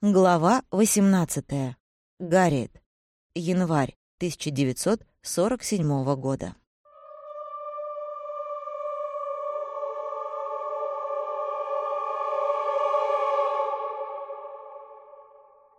Глава 18. Гарриет. Январь 1947 года.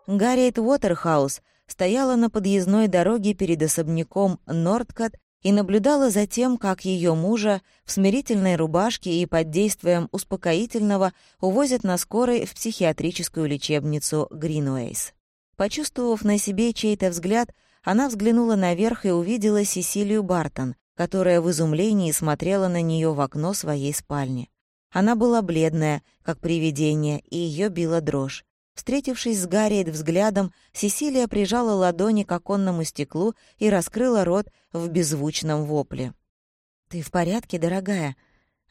Гарриет Уотерхаус стояла на подъездной дороге перед особняком Нордкот и наблюдала за тем, как ее мужа в смирительной рубашке и под действием успокоительного увозят на скорой в психиатрическую лечебницу Гринуэйс. Почувствовав на себе чей-то взгляд, она взглянула наверх и увидела Сесилию Бартон, которая в изумлении смотрела на нее в окно своей спальни. Она была бледная, как привидение, и ее била дрожь. Встретившись с Гарриет взглядом, Сесилия прижала ладони к оконному стеклу и раскрыла рот в беззвучном вопле. «Ты в порядке, дорогая?»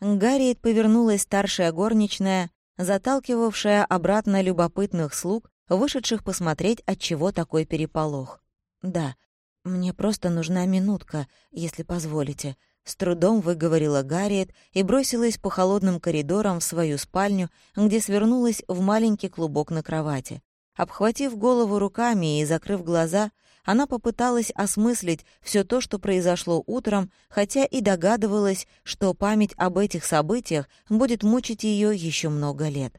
Гарриет повернулась старшая горничная, заталкивавшая обратно любопытных слуг, вышедших посмотреть, от чего такой переполох. «Да, мне просто нужна минутка, если позволите», с трудом выговорила Гарриет и бросилась по холодным коридорам в свою спальню, где свернулась в маленький клубок на кровати. Обхватив голову руками и закрыв глаза, она попыталась осмыслить все то, что произошло утром, хотя и догадывалась, что память об этих событиях будет мучить ее еще много лет.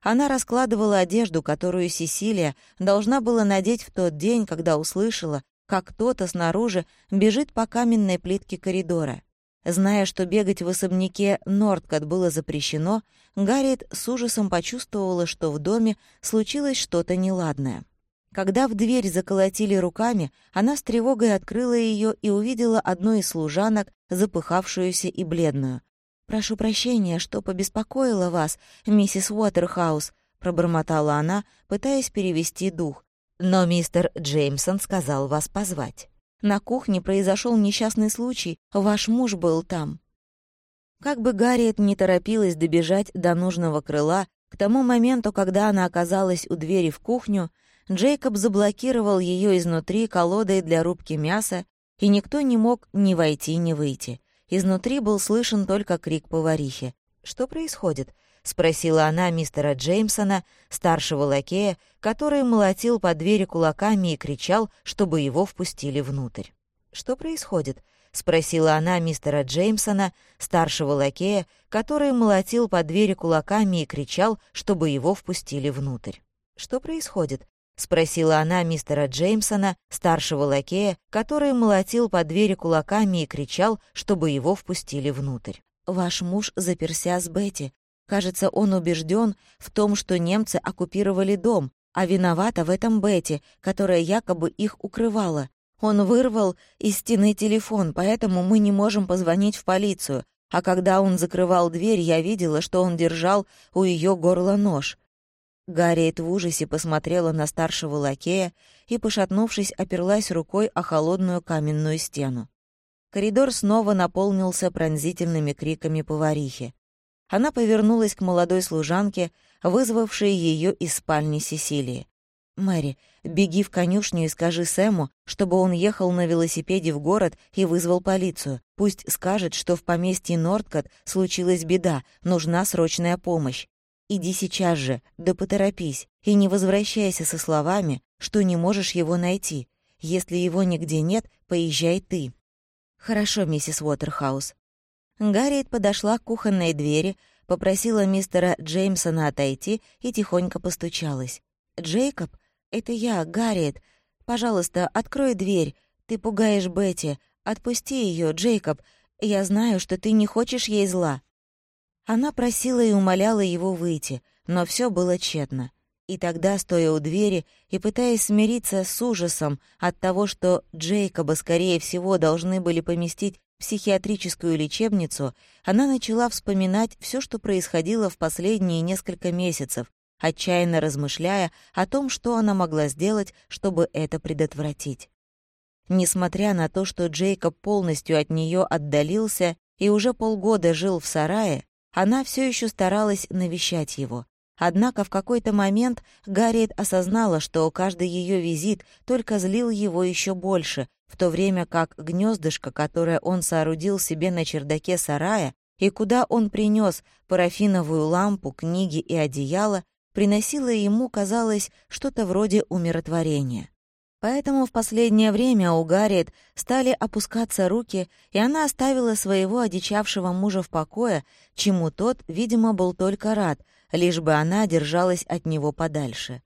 Она раскладывала одежду, которую Сесилия должна была надеть в тот день, когда услышала, как кто-то снаружи бежит по каменной плитке коридора. Зная, что бегать в особняке Нордкот было запрещено, Гарриет с ужасом почувствовала, что в доме случилось что-то неладное. Когда в дверь заколотили руками, она с тревогой открыла ее и увидела одну из служанок, запыхавшуюся и бледную. «Прошу прощения, что побеспокоила вас, миссис Уотерхаус», — пробормотала она, пытаясь перевести дух. Но мистер Джеймсон сказал вас позвать. На кухне произошел несчастный случай, ваш муж был там. Как бы Гарриет не торопилась добежать до нужного крыла, к тому моменту, когда она оказалась у двери в кухню, Джейкоб заблокировал ее изнутри колодой для рубки мяса, и никто не мог ни войти, ни выйти. Изнутри был слышен только крик поварихи. «Что происходит?» — спросила она мистера Джеймсона, старшего лакея, который молотил по двери кулаками и кричал, чтобы его впустили внутрь. «Что происходит?» — спросила она мистера Джеймсона, старшего лакея, который молотил по двери кулаками и кричал, чтобы его впустили внутрь. «Что происходит?» — спросила она мистера Джеймсона, старшего лакея, который молотил по двери кулаками и кричал, чтобы его впустили внутрь. «Ваш муж заперся с Бетти. Кажется, он убежден в том, что немцы оккупировали дом, а виновата в этом Бетти, которая якобы их укрывала. Он вырвал из стены телефон, поэтому мы не можем позвонить в полицию. А когда он закрывал дверь, я видела, что он держал у ее горла нож. Гарриет в ужасе посмотрела на старшего лакея и, пошатнувшись, оперлась рукой о холодную каменную стену. Коридор снова наполнился пронзительными криками поварихи. Она повернулась к молодой служанке, вызвавшей ее из спальни Сесилии. «Мэри, беги в конюшню и скажи Сэму, чтобы он ехал на велосипеде в город и вызвал полицию. Пусть скажет, что в поместье Нордкот случилась беда, нужна срочная помощь. Иди сейчас же, да поторопись, и не возвращайся со словами, что не можешь его найти. Если его нигде нет, поезжай ты». «Хорошо, миссис Уотерхаус», Гарриет подошла к кухонной двери, попросила мистера Джеймсона отойти и тихонько постучалась. «Джейкоб, это я, Гарриет. Пожалуйста, открой дверь. Ты пугаешь Бетти. Отпусти ее, Джейкоб. Я знаю, что ты не хочешь ей зла». Она просила и умоляла его выйти, но все было тщетно. И тогда, стоя у двери и пытаясь смириться с ужасом от того, что Джейкоба, скорее всего, должны были поместить психиатрическую лечебницу, она начала вспоминать все, что происходило в последние несколько месяцев, отчаянно размышляя о том, что она могла сделать, чтобы это предотвратить. Несмотря на то, что Джейкоб полностью от нее отдалился и уже полгода жил в сарае, она все еще старалась навещать его. Однако в какой-то момент Гарриет осознала, что каждый ее визит только злил его еще больше, в то время как гнездышко, которое он соорудил себе на чердаке сарая, и куда он принес парафиновую лампу, книги и одеяло, приносило ему, казалось, что-то вроде умиротворения. Поэтому в последнее время у Гарриет стали опускаться руки, и она оставила своего одичавшего мужа в покое, чему тот, видимо, был только рад, лишь бы она держалась от него подальше.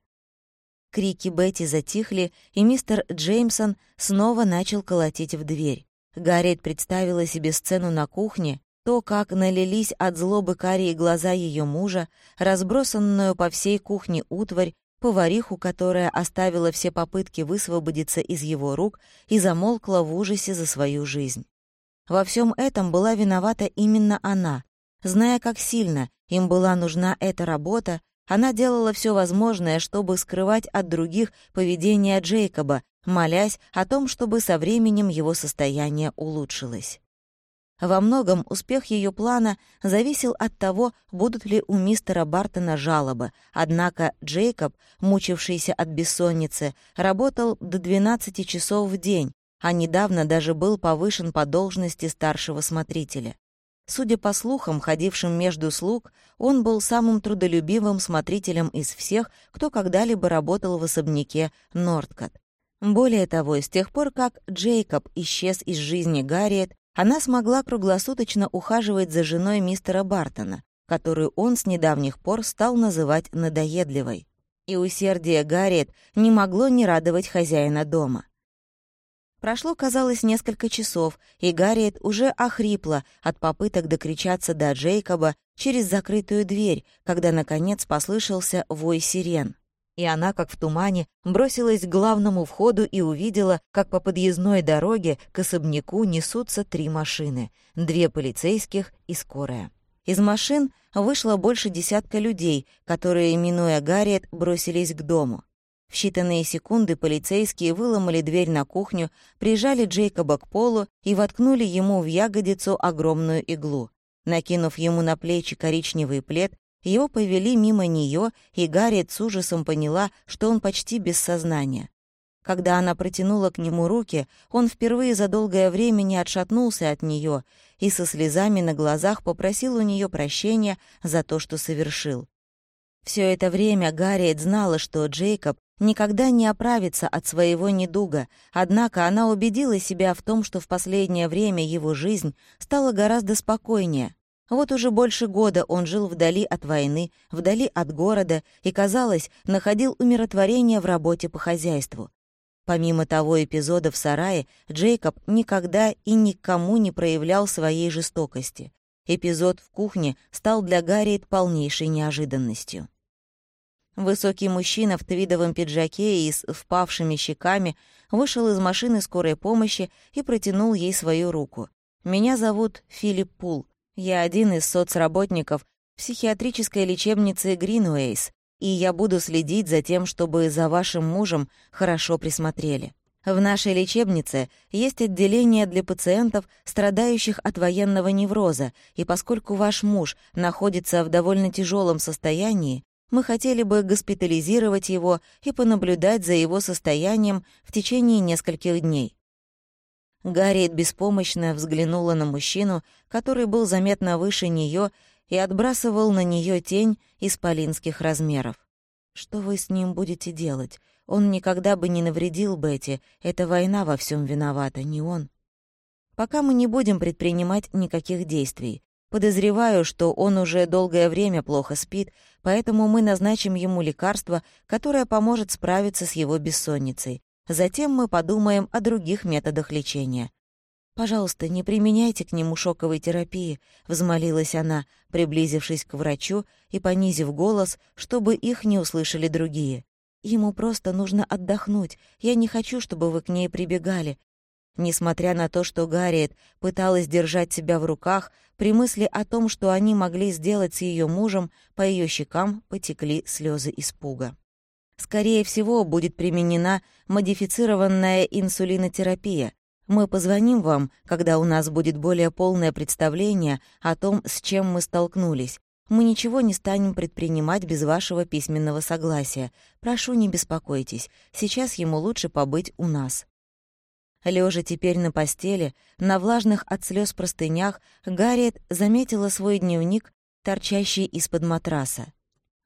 Крики Бетти затихли, и мистер Джеймсон снова начал колотить в дверь. Гарриет представила себе сцену на кухне, то, как налились от злобы карие глаза ее мужа, разбросанную по всей кухне утварь, повариху, которая оставила все попытки высвободиться из его рук и замолкла в ужасе за свою жизнь. Во всем этом была виновата именно она. Зная, как сильно им была нужна эта работа, она делала все возможное, чтобы скрывать от других поведение Джейкоба, молясь о том, чтобы со временем его состояние улучшилось. Во многом успех ее плана зависел от того, будут ли у мистера Бартона жалобы, однако Джейкоб, мучившийся от бессонницы, работал до 12 часов в день, а недавно даже был повышен по должности старшего смотрителя. Судя по слухам, ходившим между слуг, он был самым трудолюбивым смотрителем из всех, кто когда-либо работал в особняке Нордкот. Более того, с тех пор, как Джейкоб исчез из жизни Гарриет, она смогла круглосуточно ухаживать за женой мистера Бартона, которую он с недавних пор стал называть надоедливой. И усердие Гарриет не могло не радовать хозяина дома. Прошло, казалось, несколько часов, и Гарриет уже охрипла от попыток докричаться до Джейкоба через закрытую дверь, когда, наконец, послышался вой сирен и она, как в тумане, бросилась к главному входу и увидела, как по подъездной дороге к особняку несутся три машины, две полицейских и скорая. Из машин вышло больше десятка людей, которые, минуя Гарриет, бросились к дому. В считанные секунды полицейские выломали дверь на кухню, прижали Джейкоба к полу и воткнули ему в ягодицу огромную иглу. Накинув ему на плечи коричневый плед, его повели мимо нее, и Гарриет с ужасом поняла, что он почти без сознания. Когда она протянула к нему руки, он впервые за долгое время не отшатнулся от нее и со слезами на глазах попросил у нее прощения за то, что совершил. Все это время Гарриет знала, что Джейкоб никогда не оправится от своего недуга, однако она убедила себя в том, что в последнее время его жизнь стала гораздо спокойнее, вот уже больше года он жил вдали от войны, вдали от города и, казалось, находил умиротворение в работе по хозяйству. Помимо того эпизода в сарае, Джейкоб никогда и никому не проявлял своей жестокости. Эпизод в кухне стал для Гарриет полнейшей неожиданностью. Высокий мужчина в твидовом пиджаке и с впавшими щеками вышел из машины скорой помощи и протянул ей свою руку. «Меня зовут Филипп Пул. Я один из соцработников психиатрической лечебницы Гринуэйс, и я буду следить за тем, чтобы за вашим мужем хорошо присмотрели. В нашей лечебнице есть отделение для пациентов, страдающих от военного невроза, и поскольку ваш муж находится в довольно тяжелом состоянии, мы хотели бы госпитализировать его и понаблюдать за его состоянием в течение нескольких дней. Гарриет беспомощно взглянула на мужчину, который был заметно выше нее и отбрасывал на нее тень исполинских размеров. «Что вы с ним будете делать? Он никогда бы не навредил Бетти. Эта война во всем виновата, не он. Пока мы не будем предпринимать никаких действий. Подозреваю, что он уже долгое время плохо спит, поэтому мы назначим ему лекарство, которое поможет справиться с его бессонницей. Затем мы подумаем о других методах лечения. «Пожалуйста, не применяйте к нему шоковой терапии», — взмолилась она, приблизившись к врачу и понизив голос, чтобы их не услышали другие. «Ему просто нужно отдохнуть. Я не хочу, чтобы вы к ней прибегали». Несмотря на то, что Гарриет пыталась держать себя в руках, при мысли о том, что они могли сделать с ее мужем, по ее щекам потекли слезы испуга. Скорее всего, будет применена модифицированная инсулинотерапия. Мы позвоним вам, когда у нас будет более полное представление о том, с чем мы столкнулись. Мы ничего не станем предпринимать без вашего письменного согласия. Прошу, не беспокойтесь. Сейчас ему лучше побыть у нас». Лежа теперь на постели, на влажных от слез простынях, Гарриет заметила свой дневник, торчащий из-под матраса.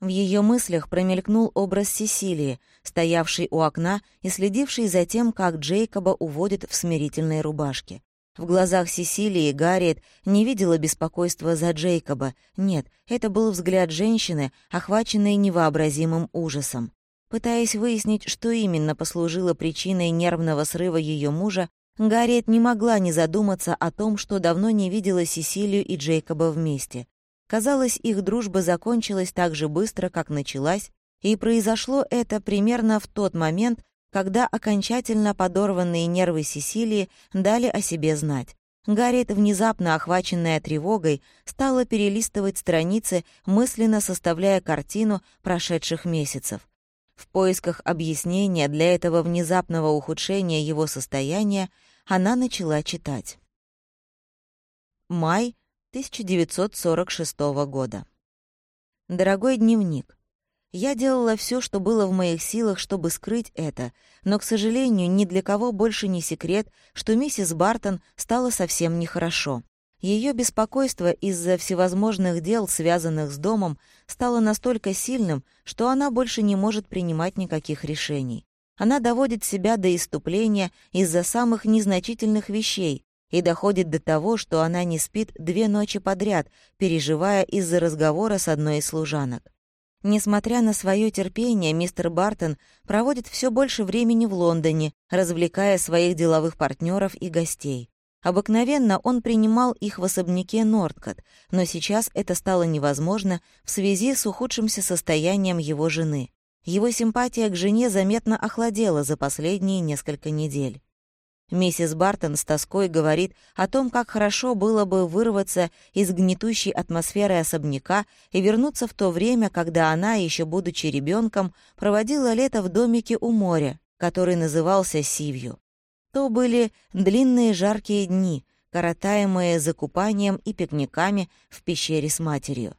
В ее мыслях промелькнул образ Сесилии, стоявшей у окна и следившей за тем, как Джейкоба уводят в смирительной рубашке. В глазах Сесилии Гарриет не видела беспокойства за Джейкоба. Нет, это был взгляд женщины, охваченной невообразимым ужасом. Пытаясь выяснить, что именно послужило причиной нервного срыва ее мужа, Гарриет не могла не задуматься о том, что давно не видела Сесилию и Джейкоба вместе. Казалось, их дружба закончилась так же быстро, как началась, и произошло это примерно в тот момент, когда окончательно подорванные нервы Сесилии дали о себе знать. Гарриет, внезапно охваченная тревогой, стала перелистывать страницы, мысленно составляя картину прошедших месяцев. В поисках объяснения для этого внезапного ухудшения его состояния она начала читать. Май 1946 года. Дорогой дневник, я делала все, что было в моих силах, чтобы скрыть это, но, к сожалению, ни для кого больше не секрет, что миссис Бартон стала совсем нехорошо. Ее беспокойство из-за всевозможных дел, связанных с домом, стало настолько сильным, что она больше не может принимать никаких решений. Она доводит себя до иступления из-за самых незначительных вещей, и доходит до того, что она не спит две ночи подряд, переживая из-за разговора с одной из служанок. Несмотря на свое терпение, мистер Бартон проводит все больше времени в Лондоне, развлекая своих деловых партнеров и гостей. Обыкновенно он принимал их в особняке Нордкот, но сейчас это стало невозможно в связи с ухудшимся состоянием его жены. Его симпатия к жене заметно охладела за последние несколько недель. Миссис Бартон с тоской говорит о том, как хорошо было бы вырваться из гнетущей атмосферы особняка и вернуться в то время, когда она, еще будучи ребенком, проводила лето в домике у моря, который назывался Сивью. То были длинные жаркие дни, коротаемые закупанием и пикниками в пещере с матерью.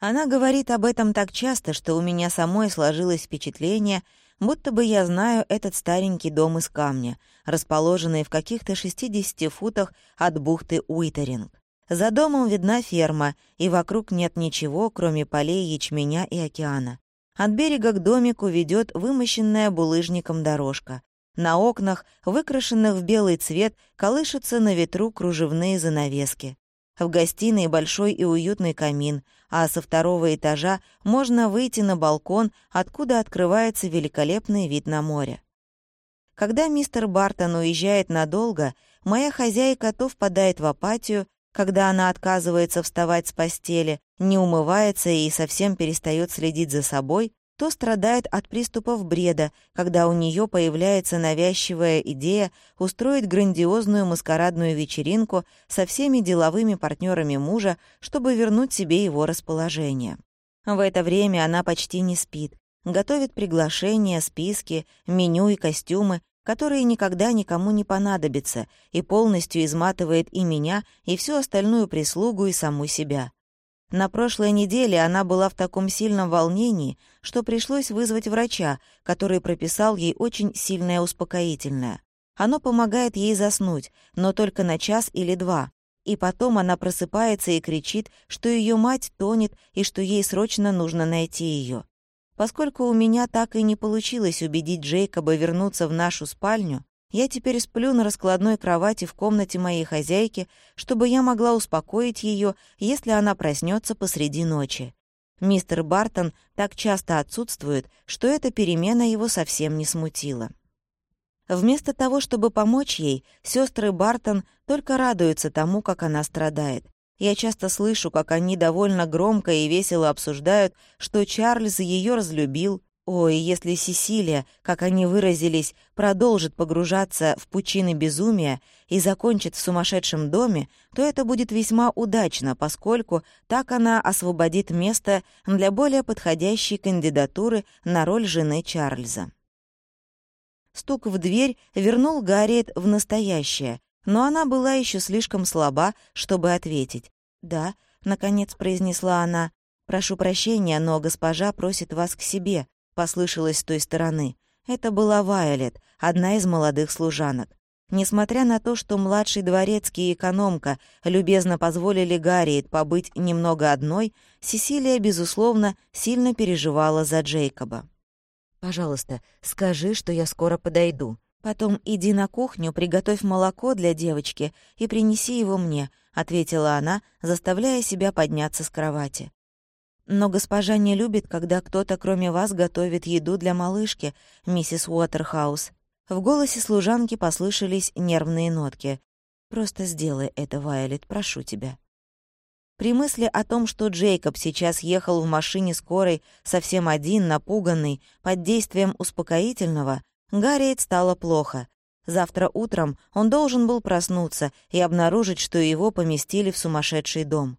Она говорит об этом так часто, что у меня самой сложилось впечатление — будто бы я знаю этот старенький дом из камня, расположенный в каких-то 60 футах от бухты Уитеринг. За домом видна ферма, и вокруг нет ничего, кроме полей ячменя и океана. От берега к домику ведет вымощенная булыжником дорожка. На окнах, выкрашенных в белый цвет, колышутся на ветру кружевные занавески. В гостиной большой и уютный камин, а со второго этажа можно выйти на балкон, откуда открывается великолепный вид на море. Когда мистер Бартон уезжает надолго, моя хозяйка то впадает в апатию, когда она отказывается вставать с постели, не умывается и совсем перестает следить за собой, то страдает от приступов бреда, когда у нее появляется навязчивая идея устроить грандиозную маскарадную вечеринку со всеми деловыми партнерами мужа, чтобы вернуть себе его расположение. В это время она почти не спит, готовит приглашения, списки, меню и костюмы, которые никогда никому не понадобятся, и полностью изматывает и меня, и всю остальную прислугу, и саму себя. На прошлой неделе она была в таком сильном волнении, что пришлось вызвать врача, который прописал ей очень сильное успокоительное. Оно помогает ей заснуть, но только на час или два. И потом она просыпается и кричит, что ее мать тонет и что ей срочно нужно найти ее. Поскольку у меня так и не получилось убедить Джейкоба вернуться в нашу спальню, я теперь сплю на раскладной кровати в комнате моей хозяйки, чтобы я могла успокоить ее, если она проснется посреди ночи. Мистер Бартон так часто отсутствует, что эта перемена его совсем не смутила. Вместо того, чтобы помочь ей, сестры Бартон только радуются тому, как она страдает. Я часто слышу, как они довольно громко и весело обсуждают, что Чарльз ее разлюбил, Ой, если Сесилия, как они выразились, продолжит погружаться в пучины безумия и закончит в сумасшедшем доме, то это будет весьма удачно, поскольку так она освободит место для более подходящей кандидатуры на роль жены Чарльза. Стук в дверь вернул Гарриет в настоящее, но она была еще слишком слаба, чтобы ответить. «Да», — наконец произнесла она, — «прошу прощения, но госпожа просит вас к себе», — послышалось с той стороны. Это была Вайолет, одна из молодых служанок. Несмотря на то, что младший дворецкий и экономка любезно позволили Гарриет побыть немного одной, Сесилия, безусловно, сильно переживала за Джейкоба. «Пожалуйста, скажи, что я скоро подойду. Потом иди на кухню, приготовь молоко для девочки и принеси его мне», — ответила она, заставляя себя подняться с кровати. «Но госпожа не любит, когда кто-то, кроме вас, готовит еду для малышки, миссис Уотерхаус». В голосе служанки послышались нервные нотки. «Просто сделай это, Вайолет, прошу тебя». При мысли о том, что Джейкоб сейчас ехал в машине скорой совсем один, напуганный, под действием успокоительного, Гарриет стало плохо. Завтра утром он должен был проснуться и обнаружить, что его поместили в сумасшедший дом.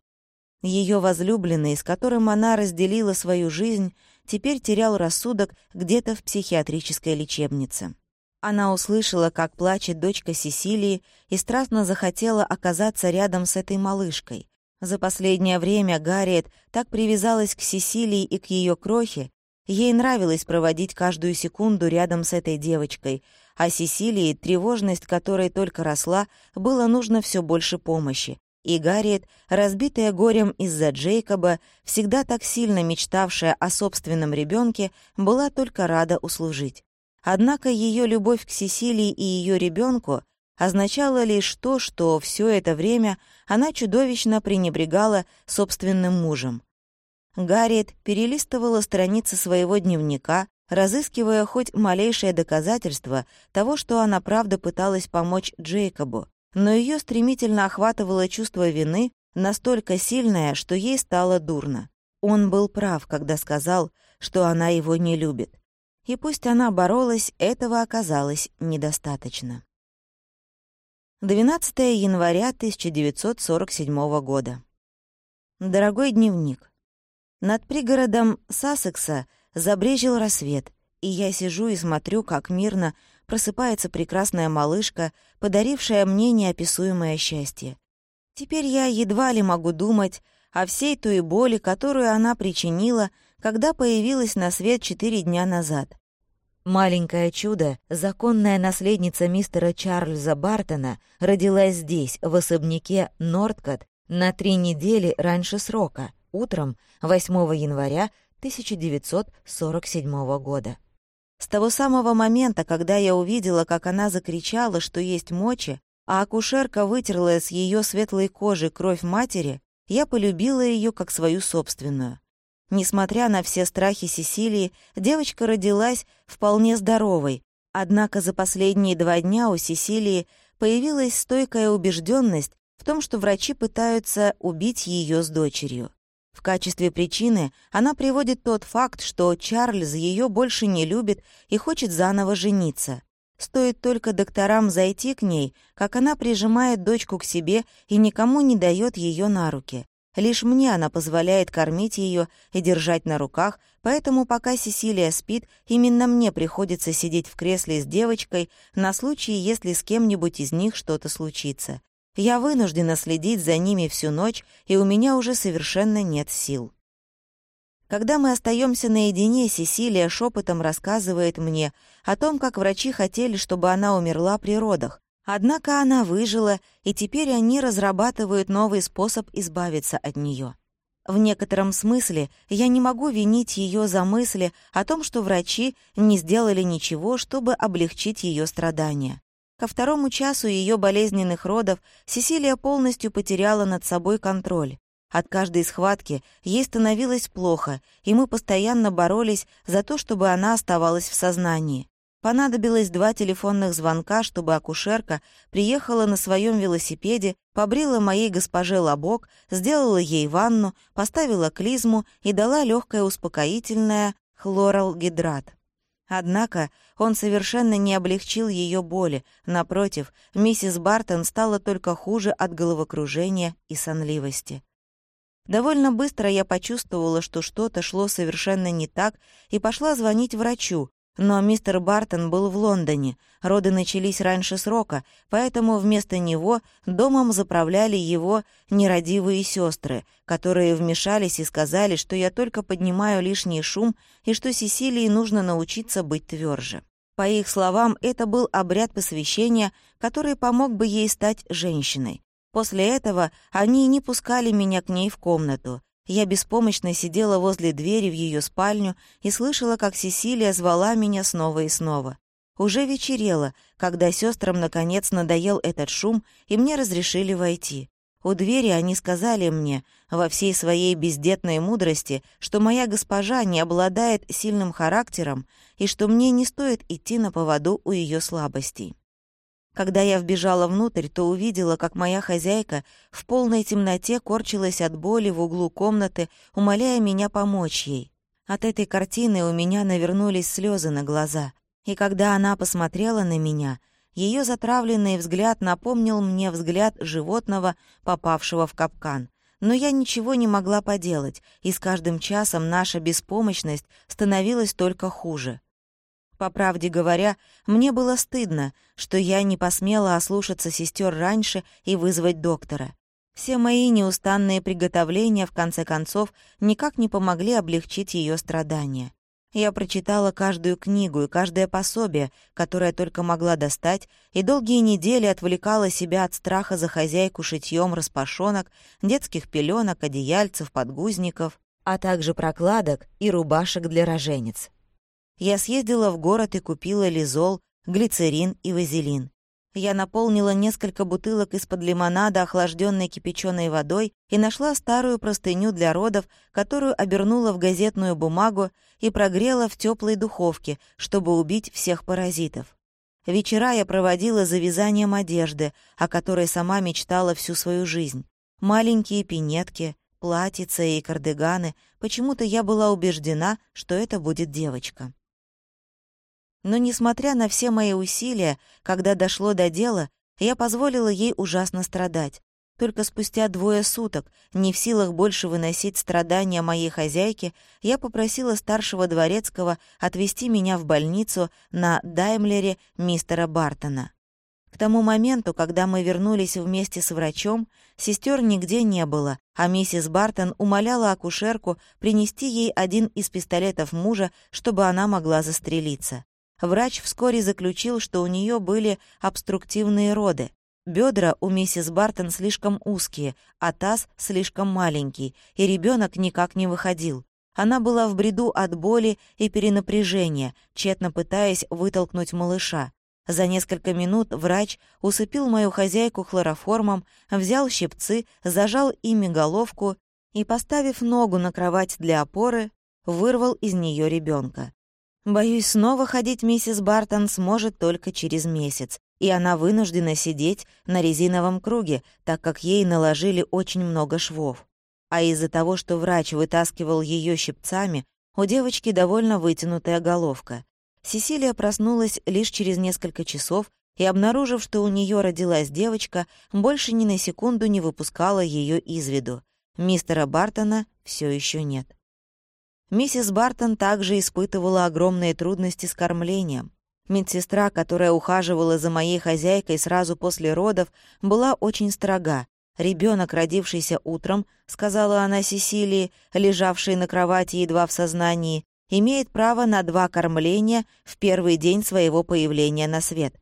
Ее возлюбленный, с которым она разделила свою жизнь, теперь терял рассудок где-то в психиатрической лечебнице. Она услышала, как плачет дочка Сесилии, и страстно захотела оказаться рядом с этой малышкой. За последнее время Гарриет так привязалась к Сесилии и к ее крохе, ей нравилось проводить каждую секунду рядом с этой девочкой, а Сесилии, тревожность которой только росла, было нужно все больше помощи и Гарриет, разбитая горем из-за Джейкоба, всегда так сильно мечтавшая о собственном ребенке, была только рада услужить. Однако ее любовь к Сесилии и ее ребенку означала лишь то, что все это время она чудовищно пренебрегала собственным мужем. Гарриет перелистывала страницы своего дневника, разыскивая хоть малейшее доказательство того, что она правда пыталась помочь Джейкобу, но ее стремительно охватывало чувство вины, настолько сильное, что ей стало дурно. Он был прав, когда сказал, что она его не любит. И пусть она боролась, этого оказалось недостаточно. 12 января 1947 года. Дорогой дневник. Над пригородом Сассекса забрежил рассвет, и я сижу и смотрю, как мирно просыпается прекрасная малышка, подарившая мне неописуемое счастье. Теперь я едва ли могу думать о всей той боли, которую она причинила, когда появилась на свет четыре дня назад. Маленькое чудо, законная наследница мистера Чарльза Бартона, родилась здесь, в особняке Нордкот, на три недели раньше срока, утром 8 января 1947 года. С того самого момента, когда я увидела, как она закричала, что есть мочи, а акушерка вытерла с ее светлой кожи кровь матери, я полюбила ее как свою собственную. Несмотря на все страхи Сесилии, девочка родилась вполне здоровой, однако за последние два дня у Сесилии появилась стойкая убежденность в том, что врачи пытаются убить ее с дочерью. В качестве причины она приводит тот факт, что Чарльз ее больше не любит и хочет заново жениться. Стоит только докторам зайти к ней, как она прижимает дочку к себе и никому не дает ее на руки. Лишь мне она позволяет кормить ее и держать на руках, поэтому пока Сесилия спит, именно мне приходится сидеть в кресле с девочкой на случай, если с кем-нибудь из них что-то случится. Я вынуждена следить за ними всю ночь, и у меня уже совершенно нет сил. Когда мы остаемся наедине, Сесилия шепотом рассказывает мне о том, как врачи хотели, чтобы она умерла при родах. Однако она выжила, и теперь они разрабатывают новый способ избавиться от нее. В некотором смысле я не могу винить ее за мысли о том, что врачи не сделали ничего, чтобы облегчить ее страдания. Ко второму часу ее болезненных родов Сесилия полностью потеряла над собой контроль. От каждой схватки ей становилось плохо, и мы постоянно боролись за то, чтобы она оставалась в сознании. Понадобилось два телефонных звонка, чтобы акушерка приехала на своем велосипеде, побрила моей госпоже лобок, сделала ей ванну, поставила клизму и дала легкое успокоительное хлоралгидрат. Однако он совершенно не облегчил ее боли. Напротив, миссис Бартон стала только хуже от головокружения и сонливости. Довольно быстро я почувствовала, что что-то шло совершенно не так, и пошла звонить врачу, но мистер Бартон был в Лондоне, роды начались раньше срока, поэтому вместо него домом заправляли его нерадивые сестры, которые вмешались и сказали, что я только поднимаю лишний шум и что Сесилии нужно научиться быть тверже. По их словам, это был обряд посвящения, который помог бы ей стать женщиной. После этого они не пускали меня к ней в комнату. Я беспомощно сидела возле двери в ее спальню и слышала, как Сесилия звала меня снова и снова. Уже вечерело, когда сестрам наконец надоел этот шум, и мне разрешили войти. У двери они сказали мне, во всей своей бездетной мудрости, что моя госпожа не обладает сильным характером и что мне не стоит идти на поводу у ее слабостей. Когда я вбежала внутрь, то увидела, как моя хозяйка в полной темноте корчилась от боли в углу комнаты, умоляя меня помочь ей. От этой картины у меня навернулись слезы на глаза — и когда она посмотрела на меня, ее затравленный взгляд напомнил мне взгляд животного, попавшего в капкан. Но я ничего не могла поделать, и с каждым часом наша беспомощность становилась только хуже. По правде говоря, мне было стыдно, что я не посмела ослушаться сестер раньше и вызвать доктора. Все мои неустанные приготовления, в конце концов, никак не помогли облегчить ее страдания. Я прочитала каждую книгу и каждое пособие, которое только могла достать, и долгие недели отвлекала себя от страха за хозяйку шитьем распашонок, детских пеленок, одеяльцев, подгузников, а также прокладок и рубашек для роженец. Я съездила в город и купила лизол, глицерин и вазелин. Я наполнила несколько бутылок из-под лимонада, охлажденной кипяченой водой, и нашла старую простыню для родов, которую обернула в газетную бумагу и прогрела в теплой духовке, чтобы убить всех паразитов. Вечера я проводила за вязанием одежды, о которой сама мечтала всю свою жизнь. Маленькие пинетки, платьица и кардиганы. Почему-то я была убеждена, что это будет девочка. Но, несмотря на все мои усилия, когда дошло до дела, я позволила ей ужасно страдать. Только спустя двое суток, не в силах больше выносить страдания моей хозяйки, я попросила старшего дворецкого отвезти меня в больницу на Даймлере мистера Бартона. К тому моменту, когда мы вернулись вместе с врачом, сестер нигде не было, а миссис Бартон умоляла акушерку принести ей один из пистолетов мужа, чтобы она могла застрелиться. Врач вскоре заключил, что у нее были обструктивные роды. Бедра у миссис Бартон слишком узкие, а таз слишком маленький, и ребенок никак не выходил. Она была в бреду от боли и перенапряжения, тщетно пытаясь вытолкнуть малыша. За несколько минут врач усыпил мою хозяйку хлороформом, взял щипцы, зажал ими головку и, поставив ногу на кровать для опоры, вырвал из нее ребенка. Боюсь, снова ходить миссис Бартон сможет только через месяц, и она вынуждена сидеть на резиновом круге, так как ей наложили очень много швов. А из-за того, что врач вытаскивал ее щипцами, у девочки довольно вытянутая головка. Сесилия проснулась лишь через несколько часов и, обнаружив, что у нее родилась девочка, больше ни на секунду не выпускала ее из виду. Мистера Бартона все еще нет. Миссис Бартон также испытывала огромные трудности с кормлением. Медсестра, которая ухаживала за моей хозяйкой сразу после родов, была очень строга. Ребенок, родившийся утром, сказала она Сесилии, лежавшей на кровати едва в сознании, имеет право на два кормления в первый день своего появления на свет.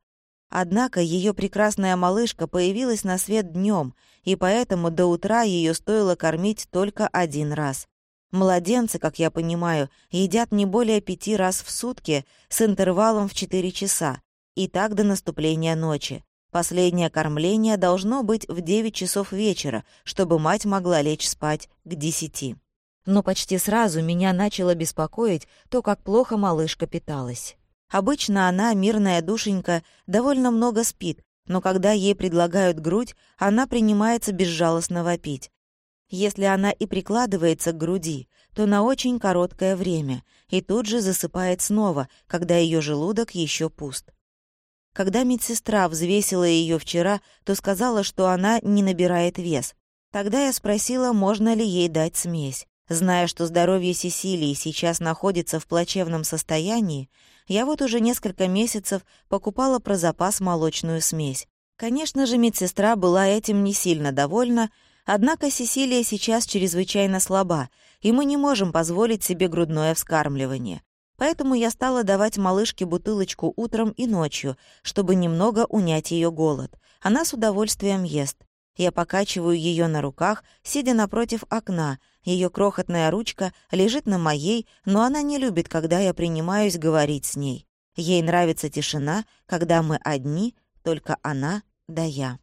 Однако ее прекрасная малышка появилась на свет днем, и поэтому до утра ее стоило кормить только один раз. Младенцы, как я понимаю, едят не более пяти раз в сутки с интервалом в четыре часа, и так до наступления ночи. Последнее кормление должно быть в 9 часов вечера, чтобы мать могла лечь спать к 10. Но почти сразу меня начало беспокоить то, как плохо малышка питалась. Обычно она, мирная душенька, довольно много спит, но когда ей предлагают грудь, она принимается безжалостно вопить. Если она и прикладывается к груди, то на очень короткое время и тут же засыпает снова, когда ее желудок еще пуст. Когда медсестра взвесила ее вчера, то сказала, что она не набирает вес. Тогда я спросила, можно ли ей дать смесь. Зная, что здоровье Сесилии сейчас находится в плачевном состоянии, я вот уже несколько месяцев покупала про запас молочную смесь. Конечно же, медсестра была этим не сильно довольна, Однако Сесилия сейчас чрезвычайно слаба, и мы не можем позволить себе грудное вскармливание. Поэтому я стала давать малышке бутылочку утром и ночью, чтобы немного унять ее голод. Она с удовольствием ест. Я покачиваю ее на руках, сидя напротив окна, Ее крохотная ручка лежит на моей, но она не любит, когда я принимаюсь говорить с ней. Ей нравится тишина, когда мы одни, только она да я.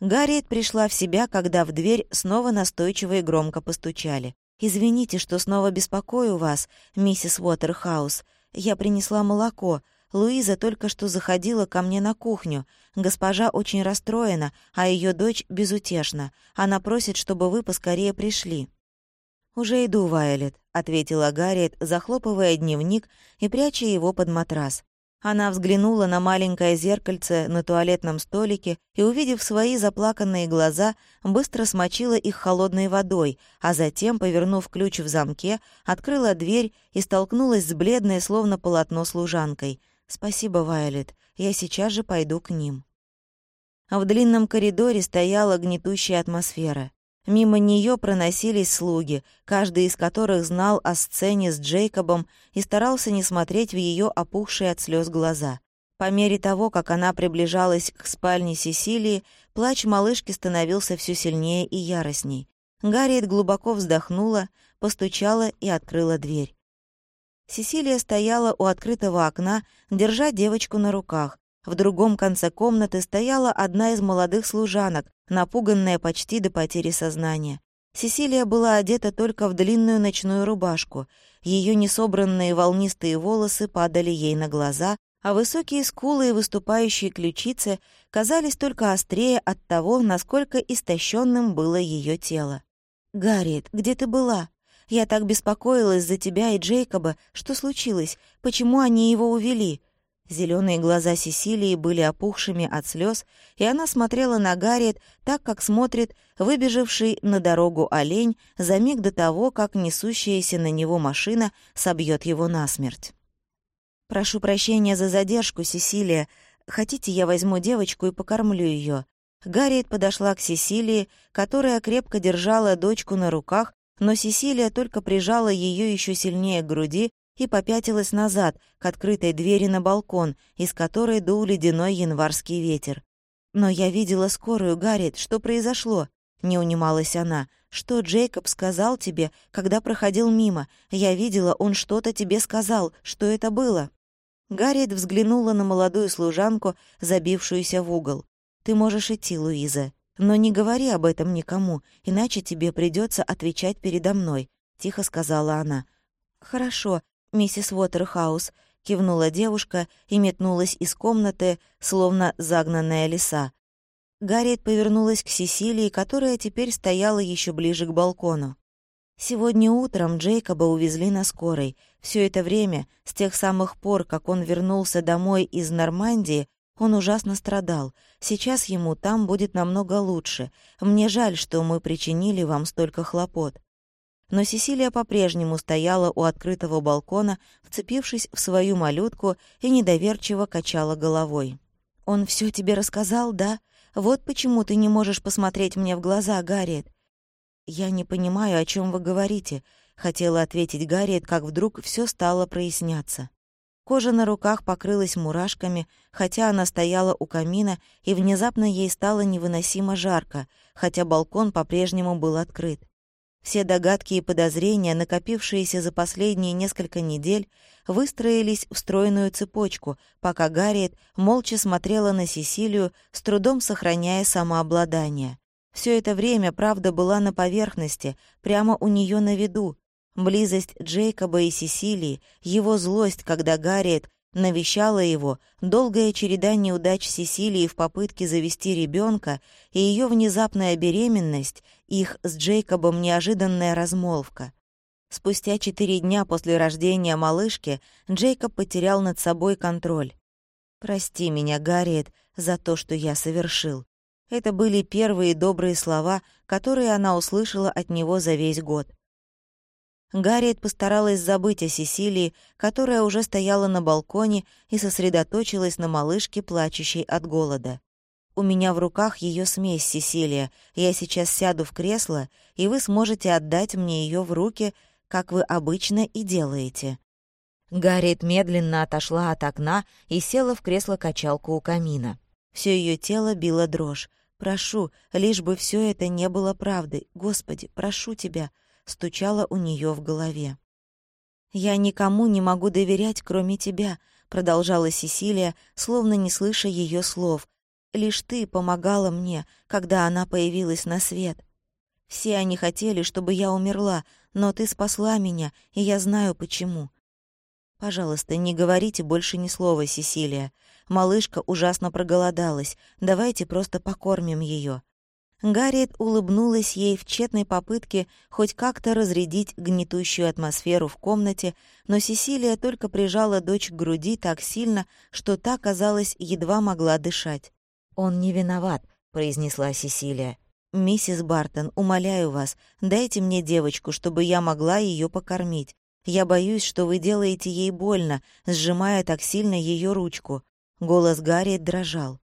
Гарриет пришла в себя, когда в дверь снова настойчиво и громко постучали. «Извините, что снова беспокою вас, миссис Уотерхаус. Я принесла молоко. Луиза только что заходила ко мне на кухню. Госпожа очень расстроена, а ее дочь безутешна. Она просит, чтобы вы поскорее пришли». «Уже иду, Вайолет», — ответила Гарриет, захлопывая дневник и пряча его под матрас. Она взглянула на маленькое зеркальце на туалетном столике и, увидев свои заплаканные глаза, быстро смочила их холодной водой, а затем, повернув ключ в замке, открыла дверь и столкнулась с бледной, словно полотно служанкой. «Спасибо, Вайолет, я сейчас же пойду к ним». В длинном коридоре стояла гнетущая атмосфера. Мимо нее проносились слуги, каждый из которых знал о сцене с Джейкобом и старался не смотреть в ее опухшие от слез глаза. По мере того, как она приближалась к спальне Сесилии, плач малышки становился все сильнее и яростней. Гарриет глубоко вздохнула, постучала и открыла дверь. Сесилия стояла у открытого окна, держа девочку на руках. В другом конце комнаты стояла одна из молодых служанок, напуганная почти до потери сознания. Сесилия была одета только в длинную ночную рубашку. Ее несобранные волнистые волосы падали ей на глаза, а высокие скулы и выступающие ключицы казались только острее от того, насколько истощенным было ее тело. «Гарриет, где ты была?» Я так беспокоилась за тебя и Джейкоба. Что случилось? Почему они его увели?» Зеленые глаза Сесилии были опухшими от слез, и она смотрела на Гарриет так, как смотрит выбежавший на дорогу олень за миг до того, как несущаяся на него машина собьет его насмерть. «Прошу прощения за задержку, Сесилия. Хотите, я возьму девочку и покормлю ее?» Гарриет подошла к Сесилии, которая крепко держала дочку на руках но Сесилия только прижала ее еще сильнее к груди и попятилась назад, к открытой двери на балкон, из которой дул ледяной январский ветер. «Но я видела скорую, Гарриет, что произошло?» — не унималась она. «Что Джейкоб сказал тебе, когда проходил мимо? Я видела, он что-то тебе сказал. Что это было?» Гарриет взглянула на молодую служанку, забившуюся в угол. «Ты можешь идти, Луиза. Но не говори об этом никому, иначе тебе придется отвечать передо мной», — тихо сказала она. «Хорошо, миссис Уотерхаус», — кивнула девушка и метнулась из комнаты, словно загнанная лиса. Гарриет повернулась к Сесилии, которая теперь стояла еще ближе к балкону. Сегодня утром Джейкоба увезли на скорой. Все это время, с тех самых пор, как он вернулся домой из Нормандии, он ужасно страдал. Сейчас ему там будет намного лучше. Мне жаль, что мы причинили вам столько хлопот». Но Сесилия по-прежнему стояла у открытого балкона, вцепившись в свою малютку и недоверчиво качала головой. «Он все тебе рассказал, да? Вот почему ты не можешь посмотреть мне в глаза, Гарриет». «Я не понимаю, о чем вы говорите», — хотела ответить Гарриет, как вдруг все стало проясняться. Кожа на руках покрылась мурашками, хотя она стояла у камина, и внезапно ей стало невыносимо жарко, хотя балкон по-прежнему был открыт. Все догадки и подозрения, накопившиеся за последние несколько недель, выстроились в стройную цепочку, пока Гарриет молча смотрела на Сесилию, с трудом сохраняя самообладание. Все это время правда была на поверхности, прямо у нее на виду, Близость Джейкоба и Сесилии, его злость, когда Гарриет навещала его, долгая череда неудач Сесилии в попытке завести ребенка и ее внезапная беременность, их с Джейкобом неожиданная размолвка. Спустя четыре дня после рождения малышки Джейкоб потерял над собой контроль. «Прости меня, Гарриет, за то, что я совершил». Это были первые добрые слова, которые она услышала от него за весь год. Гарриет постаралась забыть о Сесилии, которая уже стояла на балконе и сосредоточилась на малышке, плачущей от голода. «У меня в руках ее смесь, Сесилия. Я сейчас сяду в кресло, и вы сможете отдать мне ее в руки, как вы обычно и делаете». Гарриет медленно отошла от окна и села в кресло-качалку у камина. Все ее тело било дрожь. Прошу, лишь бы все это не было правдой. Господи, прошу тебя, стучало у нее в голове. Я никому не могу доверять, кроме тебя, продолжала Сесилия, словно не слыша ее слов. Лишь ты помогала мне, когда она появилась на свет. Все они хотели, чтобы я умерла, но ты спасла меня, и я знаю почему. Пожалуйста, не говорите больше ни слова, Сесилия. Малышка ужасно проголодалась. Давайте просто покормим ее. Гарриет улыбнулась ей в тщетной попытке хоть как-то разрядить гнетущую атмосферу в комнате, но Сесилия только прижала дочь к груди так сильно, что та, казалось, едва могла дышать. «Он не виноват», — произнесла Сесилия. «Миссис Бартон, умоляю вас, дайте мне девочку, чтобы я могла ее покормить. Я боюсь, что вы делаете ей больно, сжимая так сильно ее ручку». Голос Гарриет дрожал.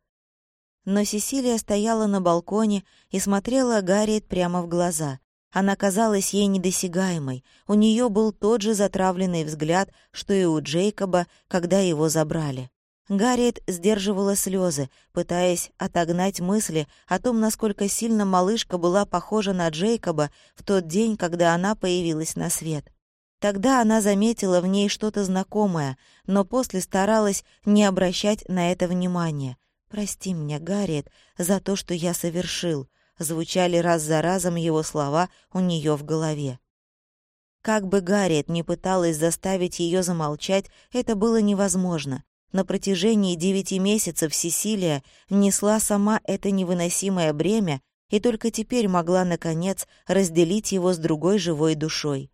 Но Сесилия стояла на балконе и смотрела Гарриет прямо в глаза. Она казалась ей недосягаемой. У нее был тот же затравленный взгляд, что и у Джейкоба, когда его забрали. Гарриет сдерживала слезы, пытаясь отогнать мысли о том, насколько сильно малышка была похожа на Джейкоба в тот день, когда она появилась на свет. Тогда она заметила в ней что-то знакомое, но после старалась не обращать на это внимания. «Прости меня, Гарриет, за то, что я совершил», — звучали раз за разом его слова у нее в голове. Как бы Гарриет не пыталась заставить ее замолчать, это было невозможно. На протяжении девяти месяцев Сесилия несла сама это невыносимое бремя и только теперь могла, наконец, разделить его с другой живой душой.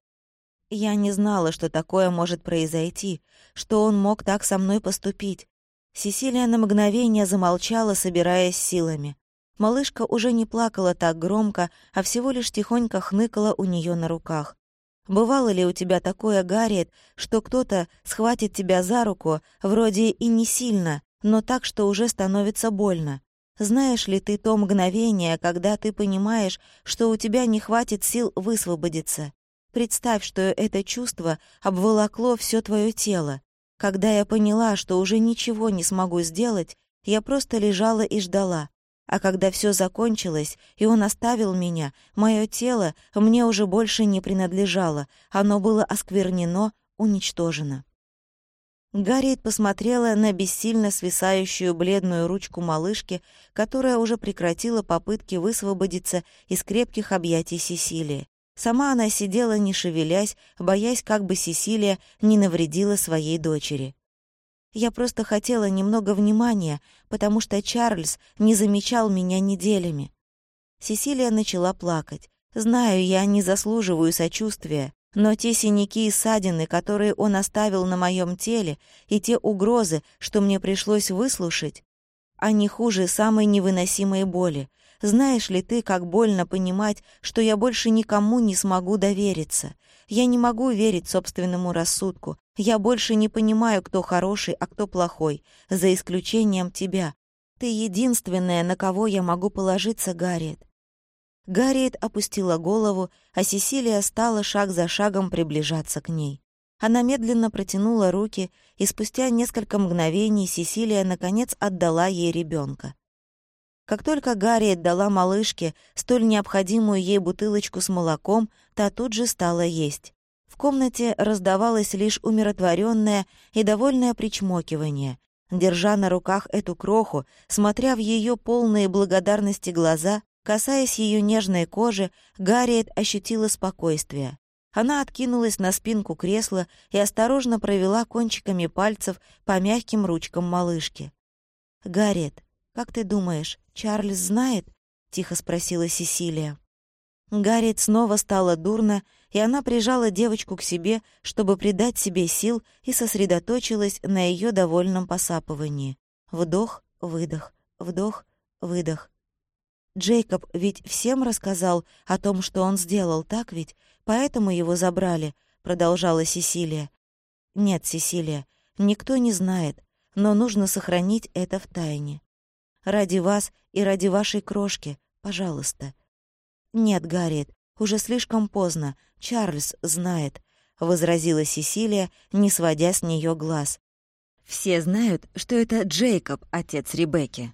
Я не знала, что такое может произойти, что он мог так со мной поступить. Сесилия на мгновение замолчала, собираясь силами. Малышка уже не плакала так громко, а всего лишь тихонько хныкала у нее на руках. Бывало ли у тебя такое, Гарриет, что кто-то схватит тебя за руку, вроде и не сильно, но так, что уже становится больно? Знаешь ли ты то мгновение, когда ты понимаешь, что у тебя не хватит сил высвободиться? Представь, что это чувство обволокло все твое тело. Когда я поняла, что уже ничего не смогу сделать, я просто лежала и ждала. А когда все закончилось, и он оставил меня, мое тело мне уже больше не принадлежало, оно было осквернено, уничтожено. Гарриет посмотрела на бессильно свисающую бледную ручку малышки, которая уже прекратила попытки высвободиться из крепких объятий Сесилии. Сама она сидела, не шевелясь, боясь, как бы Сесилия не навредила своей дочери. Я просто хотела немного внимания, потому что Чарльз не замечал меня неделями. Сесилия начала плакать. Знаю, я не заслуживаю сочувствия, но те синяки и ссадины, которые он оставил на моем теле, и те угрозы, что мне пришлось выслушать, они хуже самой невыносимой боли. Знаешь ли ты, как больно понимать, что я больше никому не смогу довериться? Я не могу верить собственному рассудку. Я больше не понимаю, кто хороший, а кто плохой, за исключением тебя. Ты единственная, на кого я могу положиться, Гарриет. Гарриет опустила голову, а Сесилия стала шаг за шагом приближаться к ней. Она медленно протянула руки, и спустя несколько мгновений Сесилия наконец отдала ей ребенка. Как только Гарри дала малышке столь необходимую ей бутылочку с молоком, та тут же стала есть. В комнате раздавалось лишь умиротворенное и довольное причмокивание. Держа на руках эту кроху, смотря в ее полные благодарности глаза, касаясь ее нежной кожи, Гарриет ощутила спокойствие. Она откинулась на спинку кресла и осторожно провела кончиками пальцев по мягким ручкам малышки. «Гарриет, как ты думаешь, Чарльз знает?» — тихо спросила Сесилия. Гарриет снова стало дурно, и она прижала девочку к себе, чтобы придать себе сил и сосредоточилась на ее довольном посапывании. Вдох, выдох, вдох, выдох. Джейкоб ведь всем рассказал о том, что он сделал, так ведь? Поэтому его забрали, продолжала Сесилия. Нет, Сесилия, никто не знает, но нужно сохранить это в тайне. Ради вас и ради вашей крошки, пожалуйста». «Нет, Гарриет, уже слишком поздно. Чарльз знает», — возразила Сесилия, не сводя с нее глаз. «Все знают, что это Джейкоб, отец Ребекки».